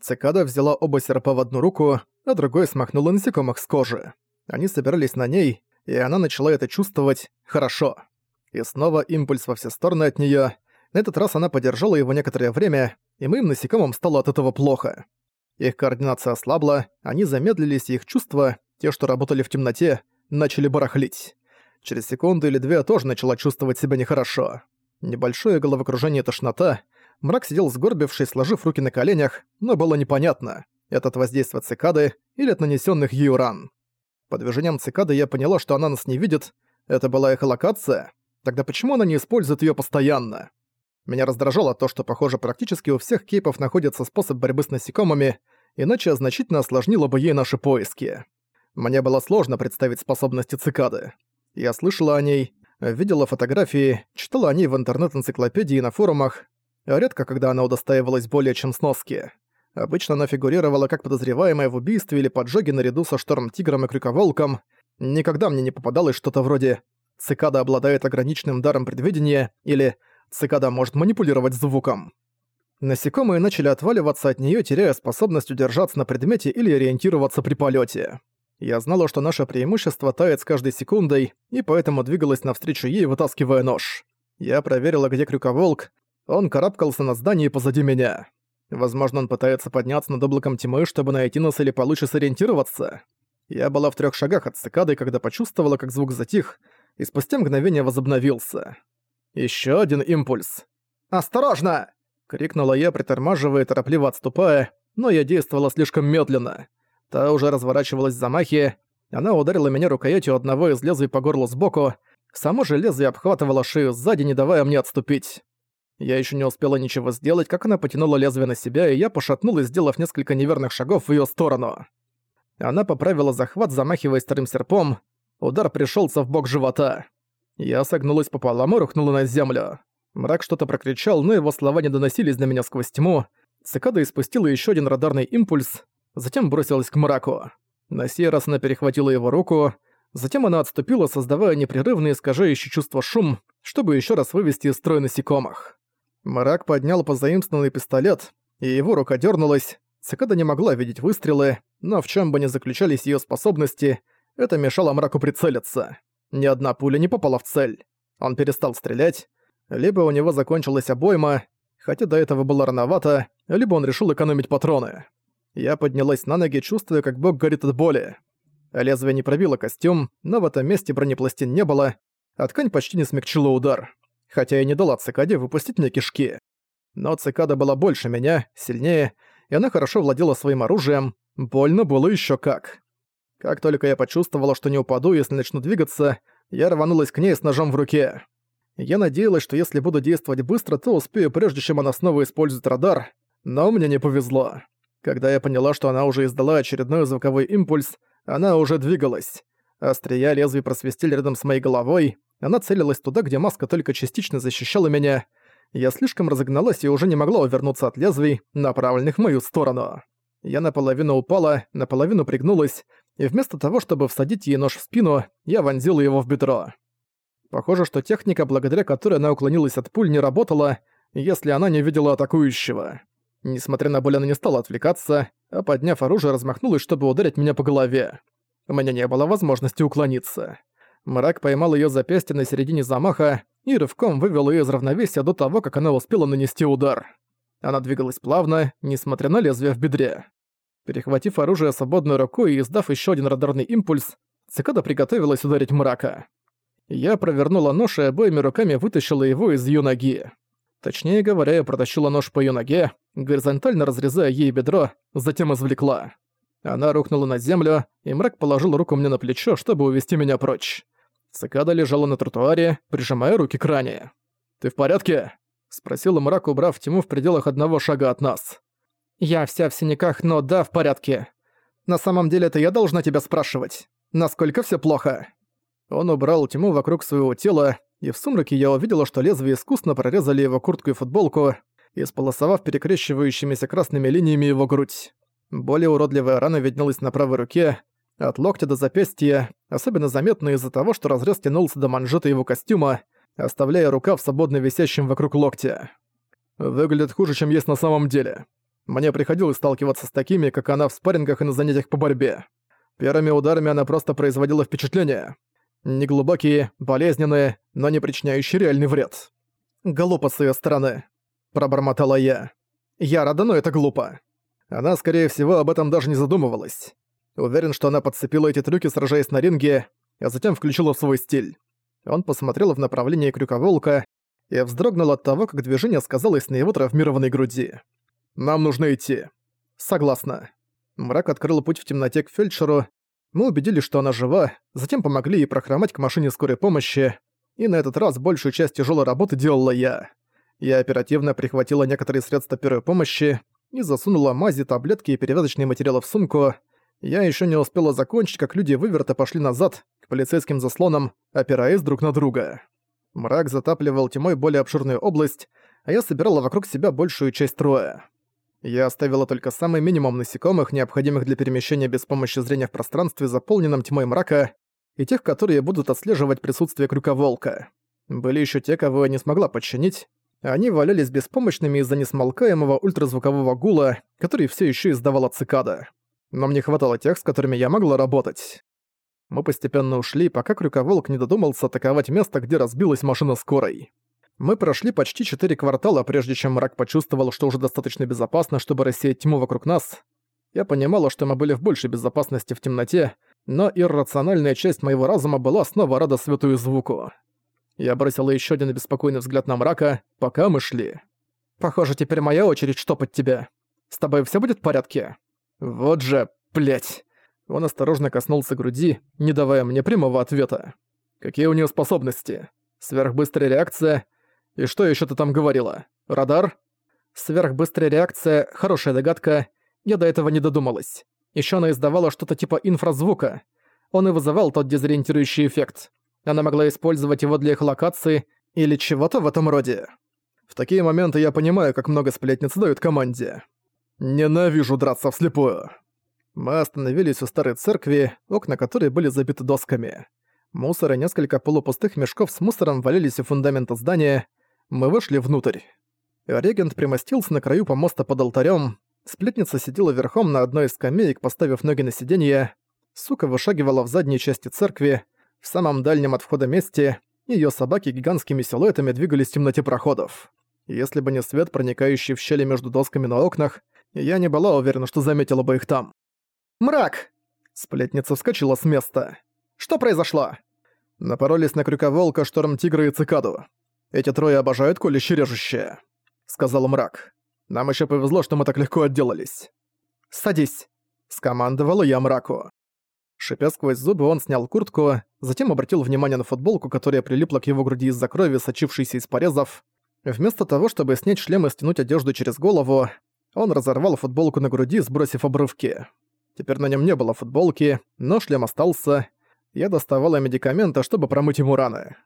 Цикада взяла оба серпа в одну руку, а другой смахнула насекомых с кожи. Они собирались на ней, и она начала это чувствовать хорошо. И снова импульс во все стороны от неё. На этот раз она подержала его некоторое время, и моим насекомым стало от этого плохо. Их координация ослабла, они замедлились, и их чувства, те, что работали в темноте, начали барахлить. Через секунду или две я тоже начала чувствовать себя нехорошо. Небольшое головокружение тошнота. Мрак сидел сгорбившись, сложив руки на коленях, но было непонятно, это от воздействия цикады или от нанесенных ею ран. По движениям цикады я поняла, что она нас не видит. Это была эхолокация? Тогда почему она не использует ее постоянно? Меня раздражало то, что, похоже, практически у всех кейпов находится способ борьбы с насекомыми, иначе значительно осложнило бы ей наши поиски. Мне было сложно представить способности цикады. Я слышала о ней, видела фотографии, читала о ней в интернет-энциклопедии и на форумах, редко когда она удостаивалась более чем сноски. Обычно она фигурировала как подозреваемая в убийстве или поджоге наряду со Шторм-Тигром и Крюковолком. Никогда мне не попадалось что-то вроде «Цикада обладает ограниченным даром предвидения» или «Цикада может манипулировать звуком». Насекомые начали отваливаться от нее, теряя способность удержаться на предмете или ориентироваться при полете. Я знала, что наше преимущество тает с каждой секундой, и поэтому двигалась навстречу ей, вытаскивая нож. Я проверила, где крюковолк. Он карабкался на здании позади меня. Возможно, он пытается подняться над облаком тьмы, чтобы найти нас или получше сориентироваться. Я была в трех шагах от цикады, когда почувствовала, как звук затих, и спустя мгновение возобновился. Еще один импульс. «Осторожно!» — крикнула я, притормаживая, торопливо отступая, но я действовала слишком медленно. Та уже разворачивалась в замахе, она ударила меня рукоятью одного из лезвий по горлу сбоку, само же лезвие обхватывало шею сзади, не давая мне отступить. Я еще не успела ничего сделать, как она потянула лезвие на себя, и я пошатнулась, сделав несколько неверных шагов в ее сторону. Она поправила захват, замахиваясь вторым серпом. Удар пришелся в бок живота. Я согнулась пополам и рухнула на землю. Мрак что-то прокричал, но его слова не доносились до меня сквозь тьму. Цикада испустила еще один радарный импульс, затем бросилась к мраку. На сей раз она перехватила его руку, затем она отступила, создавая непрерывный искажающий чувство шум, чтобы еще раз вывести из строя насекомых. Мрак поднял позаимствованный пистолет, и его рука дернулась. Цикада не могла видеть выстрелы, но в чем бы ни заключались ее способности, это мешало мраку прицелиться. Ни одна пуля не попала в цель. Он перестал стрелять, либо у него закончилась обойма, хотя до этого было рановато, либо он решил экономить патроны. Я поднялась на ноги, чувствуя, как бок горит от боли. Лезвие не пробило костюм, но в этом месте бронепластин не было, а ткань почти не смягчила удар хотя и не дала цикаде выпустить мне кишки. Но цикада была больше меня, сильнее, и она хорошо владела своим оружием, больно было еще как. Как только я почувствовала, что не упаду, если начну двигаться, я рванулась к ней с ножом в руке. Я надеялась, что если буду действовать быстро, то успею, прежде чем она снова использует радар, но мне не повезло. Когда я поняла, что она уже издала очередной звуковой импульс, она уже двигалась. Острия лезвий просвистели рядом с моей головой, она целилась туда, где маска только частично защищала меня. Я слишком разогналась и уже не могла увернуться от лезвий, направленных в мою сторону. Я наполовину упала, наполовину пригнулась, и вместо того, чтобы всадить ей нож в спину, я вонзила его в бедро. Похоже, что техника, благодаря которой она уклонилась от пуль, не работала, если она не видела атакующего. Несмотря на боль, она не стала отвлекаться, а подняв оружие, размахнулась, чтобы ударить меня по голове. У меня не было возможности уклониться. Мрак поймал её запястье на середине замаха и рывком вывел её из равновесия до того, как она успела нанести удар. Она двигалась плавно, несмотря на лезвие в бедре. Перехватив оружие свободной рукой и издав ещё один радарный импульс, цикада приготовилась ударить мрака. Я провернула нож и обоими руками вытащила его из её ноги. Точнее говоря, я протащила нож по её ноге, горизонтально разрезая ей бедро, затем извлекла. Она рухнула на землю, и мрак положил руку мне на плечо, чтобы увести меня прочь. Цикада лежала на тротуаре, прижимая руки к ране. «Ты в порядке?» — спросил мрак, убрав тьму в пределах одного шага от нас. «Я вся в синяках, но да, в порядке. На самом деле это я должна тебя спрашивать. Насколько все плохо?» Он убрал тьму вокруг своего тела, и в сумраке я увидела, что лезвие искусно прорезали его куртку и футболку, исполосовав перекрещивающимися красными линиями его грудь. Более уродливая рана виднелась на правой руке, от локтя до запястья, особенно заметно из-за того, что разрез тянулся до манжета его костюма, оставляя рукав свободно висящим вокруг локтя. Выглядит хуже, чем есть на самом деле. Мне приходилось сталкиваться с такими, как она в спаррингах и на занятиях по борьбе. Первыми ударами она просто производила впечатление. Неглубокие, болезненные, но не причиняющие реальный вред. «Глупо с её стороны», — пробормотала я. «Я рада, но это глупо». Она, скорее всего, об этом даже не задумывалась. Уверен, что она подцепила эти трюки, сражаясь на ринге, а затем включила в свой стиль. Он посмотрел в направлении крюковолка и вздрогнул от того, как движение сказалось на его травмированной груди. «Нам нужно идти». «Согласна». Мрак открыл путь в темноте к фельдшеру. Мы убедились, что она жива, затем помогли ей прохромать к машине скорой помощи, и на этот раз большую часть тяжелой работы делала я. Я оперативно прихватила некоторые средства первой помощи и засунула мази, таблетки и перевязочные материалы в сумку. Я еще не успела закончить, как люди выверта пошли назад, к полицейским заслонам, опираясь друг на друга. Мрак затапливал тьмой более обширную область, а я собирала вокруг себя большую часть строя. Я оставила только самый минимум насекомых, необходимых для перемещения без помощи зрения в пространстве, заполненном тьмой мрака, и тех, которые будут отслеживать присутствие крюковолка. Были еще те, кого я не смогла подчинить. Они валялись беспомощными из-за несмолкаемого ультразвукового гула, который все еще издавала цикада. Но мне хватало тех, с которыми я могла работать. Мы постепенно ушли, пока крюковолк не додумался атаковать место, где разбилась машина скорой. Мы прошли почти четыре квартала, прежде чем мрак почувствовал, что уже достаточно безопасно, чтобы рассеять тьму вокруг нас. Я понимала, что мы были в большей безопасности в темноте, но иррациональная часть моего разума была снова рада свету и звуку. Я бросила еще один беспокойный взгляд на мрака, пока мы шли. «Похоже, теперь моя очередь штопать тебя. С тобой все будет в порядке?» «Вот же, блять. Он осторожно коснулся груди, не давая мне прямого ответа. «Какие у нее способности? Сверхбыстрая реакция — и что еще ты там говорила? Радар? Сверхбыстрая реакция, хорошая догадка. Я до этого не додумалась. Еще она издавала что-то типа инфразвука. Он и вызывал тот дезориентирующий эффект. Она могла использовать его для их локации или чего-то в этом роде. В такие моменты я понимаю, как много сплетниц дают команде. Ненавижу драться вслепую. Мы остановились у старой церкви, окна которой были забиты досками. Мусор и несколько полупустых мешков с мусором валялись у фундамента здания, мы вышли внутрь. Регент примостился на краю помоста под алтарем. Сплетница сидела верхом на одной из скамеек, поставив ноги на сиденье. Сука вышагивала в задней части церкви, в самом дальнем от входа месте, ее собаки гигантскими силуэтами двигались в темноте проходов. Если бы не свет, проникающий в щели между досками на окнах, я не была уверена, что заметила бы их там. «Мрак!» Сплетница вскочила с места. «Что произошло?» Напоролись на крюковолка, шторм тигра и цикаду. Эти трое обожают колюще режущее», — сказал мрак. «Нам еще повезло, что мы так легко отделались». «Садись», — скомандовала я мраку. Шипя сквозь зубы, он снял куртку, затем обратил внимание на футболку, которая прилипла к его груди из-за крови, сочившейся из порезов. Вместо того, чтобы снять шлем и стянуть одежду через голову, он разорвал футболку на груди, сбросив обрывки. Теперь на нем не было футболки, но шлем остался. Я доставала медикаменты, чтобы промыть ему раны.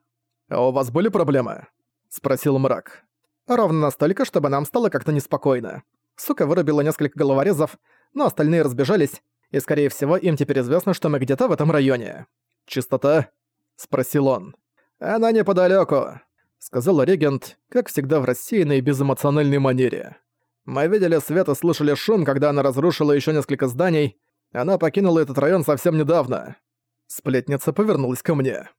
«А у вас были проблемы?» — спросил мрак. «Ровно настолько, чтобы нам стало как-то неспокойно. Сука вырубила несколько головорезов, но остальные разбежались, и, скорее всего, им теперь известно, что мы где-то в этом районе». «Чистота?» — спросил он. «Она неподалёку», — сказал регент, как всегда в рассеянной и безэмоциональной манере. «Мы видели свет и слышали шум, когда она разрушила ещё несколько зданий. Она покинула этот район совсем недавно». Сплетница повернулась ко мне.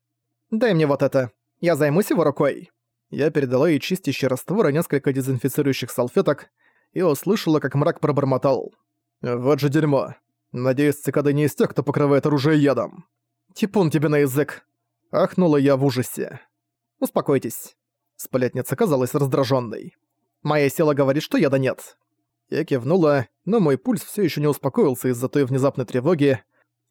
«Дай мне вот это», я займусь его рукой». Я передала ей чистящий раствор и несколько дезинфицирующих салфеток и услышала, как мрак пробормотал. «Вот же дерьмо. Надеюсь, цикады не из тех, кто покрывает оружие ядом». «Типун тебе на язык!» Ахнула я в ужасе. «Успокойтесь». Сплетница казалась раздраженной. «Моя сила говорит, что яда нет». Я кивнула, но мой пульс все еще не успокоился из-за той внезапной тревоги,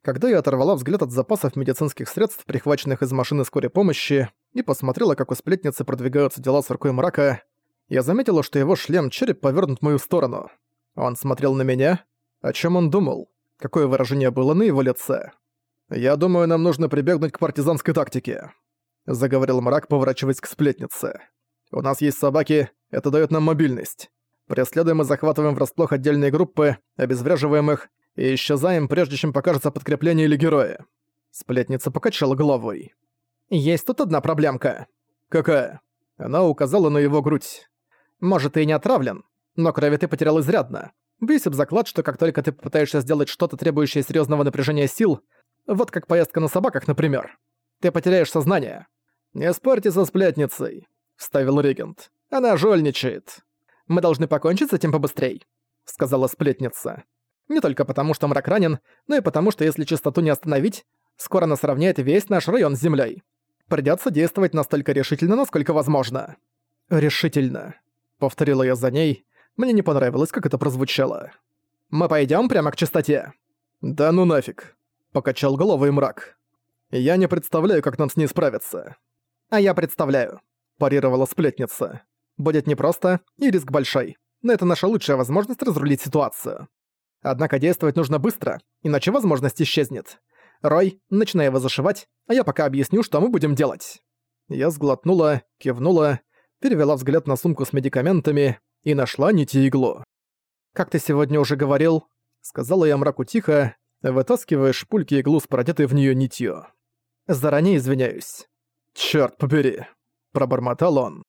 когда я оторвала взгляд от запасов медицинских средств, прихваченных из машины скорой помощи, и посмотрела, как у сплетницы продвигаются дела с рукой мрака, я заметила, что его шлем-череп повернут в мою сторону. Он смотрел на меня. О чем он думал? Какое выражение было на его лице? «Я думаю, нам нужно прибегнуть к партизанской тактике», — заговорил мрак, поворачиваясь к сплетнице. «У нас есть собаки, это дает нам мобильность. Преследуем и захватываем врасплох отдельные группы, обезвреживаем их и исчезаем, прежде чем покажется подкрепление или герои». Сплетница покачала головой. «Есть тут одна проблемка». «Какая?» Она указала на его грудь. «Может, и не отравлен, но крови ты потерял изрядно. Бьюсь об заклад, что как только ты попытаешься сделать что-то, требующее серьезного напряжения сил, вот как поездка на собаках, например, ты потеряешь сознание. «Не спорьте со сплетницей», — вставил регент. «Она жульничает. Мы должны покончить с этим побыстрей», — сказала сплетница. «Не только потому, что мрак ранен, но и потому, что если чистоту не остановить, скоро нас равняет весь наш район с землей. Придётся действовать настолько решительно, насколько возможно». «Решительно», — повторила я за ней. Мне не понравилось, как это прозвучало. «Мы пойдём прямо к чистоте?» «Да ну нафиг», — покачал головой мрак. «Я не представляю, как нам с ней справиться». «А я представляю», — парировала сплетница. «Будет непросто, и риск большой, но это наша лучшая возможность разрулить ситуацию. Однако действовать нужно быстро, иначе возможность исчезнет. Рой, начинай его зашивать, а я пока объясню, что мы будем делать». Я сглотнула, кивнула, перевела взгляд на сумку с медикаментами и нашла нити иглу. «Как ты сегодня уже говорил», — сказала я мраку тихо, вытаскивая шпульки иглу с продетой в нее нитью. «Заранее извиняюсь». «Чёрт побери», — пробормотал он.